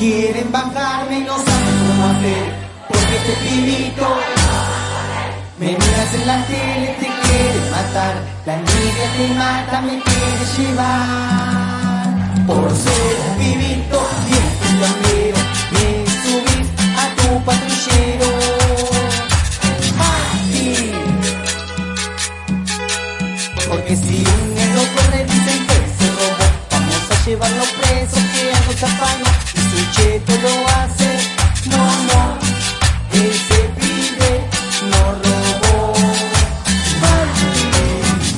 Quieren bajarme y no saben cómo hacer, porque este pibito me miras en la tele, te quiere matar, la envidia te mata, me quiere llevar. Por ser un pibito bien peleonero, me subís a tu patrullero. Mati. Porque si un negro corre dicen que se robó, vamos a llevarlo preso, que se apaña Take a look.